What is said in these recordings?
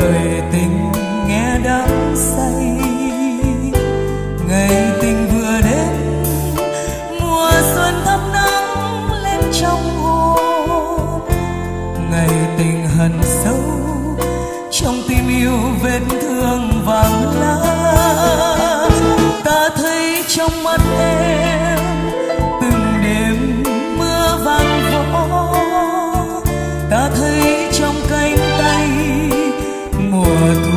lời tình nghe đắng perto.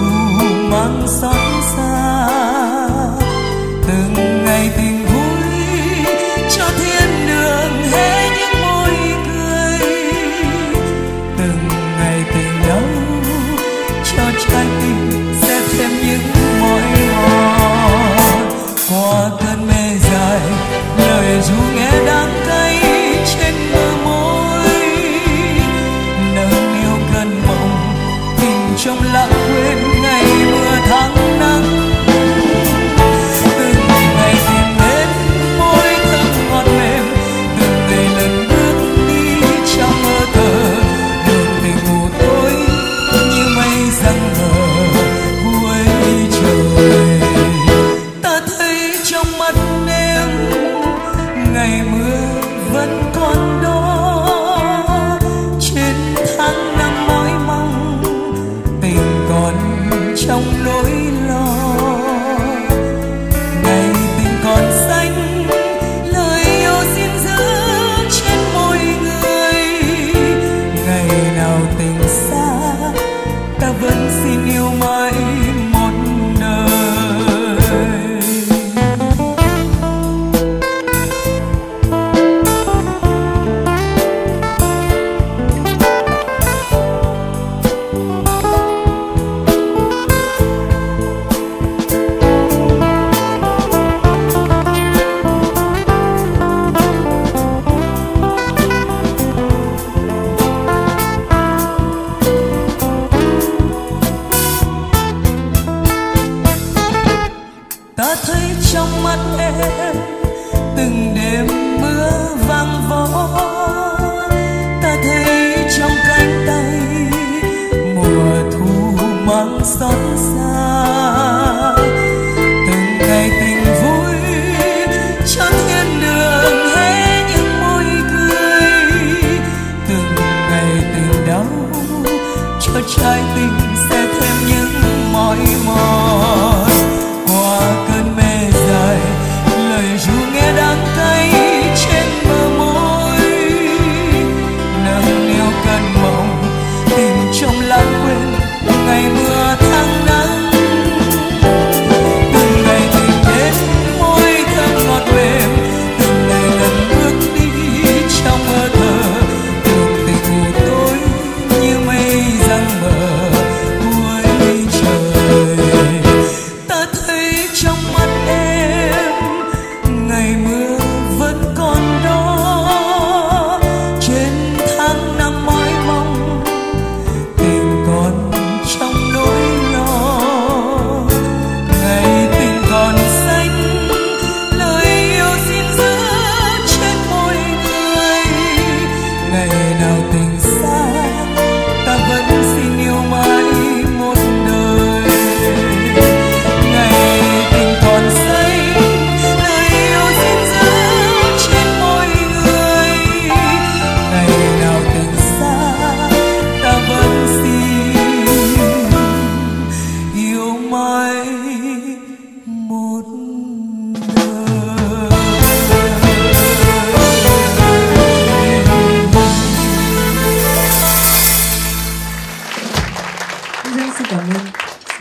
Ta thấy trong mắt em từng đêm mưa vang vó. Ta thấy trong cánh tay mùa thu mang xót xa. Từng ngày tình vui cho thiên đường hé những môi cười. Từng ngày tình đau cho trái tim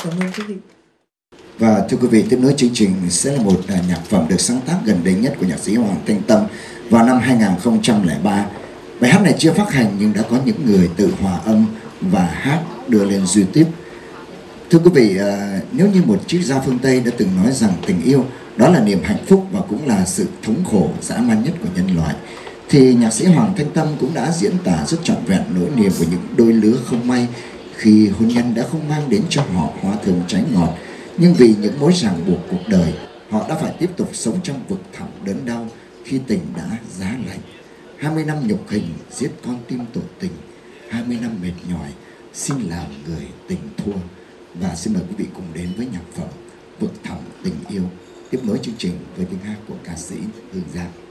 cảm ơn quý vị Và thưa quý vị, tiếp nối chương trình sẽ là một à, nhạc phẩm được sáng tác gần đây nhất của nhạc sĩ Hoàng Thanh Tâm vào năm 2003. Bài hát này chưa phát hành nhưng đã có những người tự hòa âm và hát đưa lên YouTube. Thưa quý vị, à, nếu như một triết gia phương Tây đã từng nói rằng tình yêu đó là niềm hạnh phúc và cũng là sự thống khổ dã man nhất của nhân loại, thì nhạc sĩ Hoàng Thanh Tâm cũng đã diễn tả rất trọn vẹn nỗi niềm của những đôi lứa không may khi hôn nhân đã không mang đến cho họ hoa thơm trái ngọt, nhưng vì những mối ràng buộc cuộc đời, họ đã phải tiếp tục sống trong vực thẳm đớn đau khi tình đã giá lạnh. 20 năm nhục hình giết con tim tổ tình, 20 năm mệt nhòi xin làm người tình thua. Và xin mời quý vị cùng đến với nhạc phẩm Vực thẳm tình yêu tiếp nối chương trình với tiếng hát của ca sĩ Hương Giang.